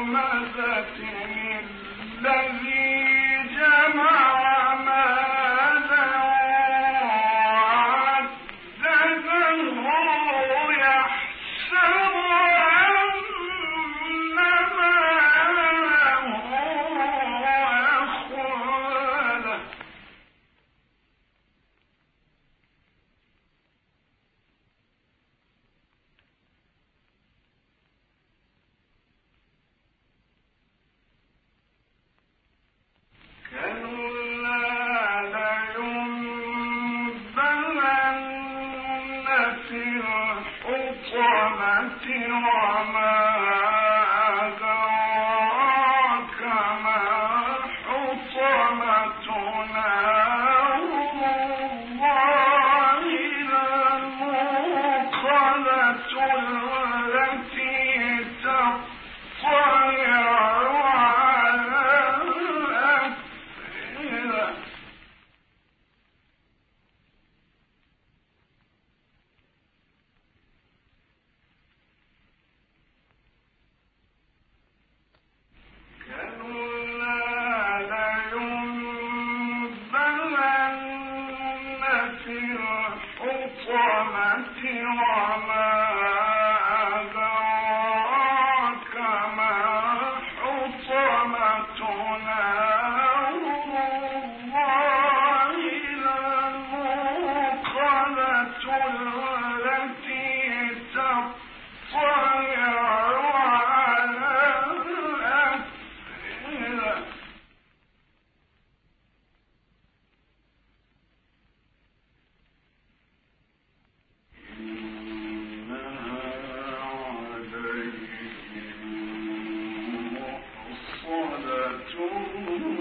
مزة لينبذن في الحطمة وما سوى through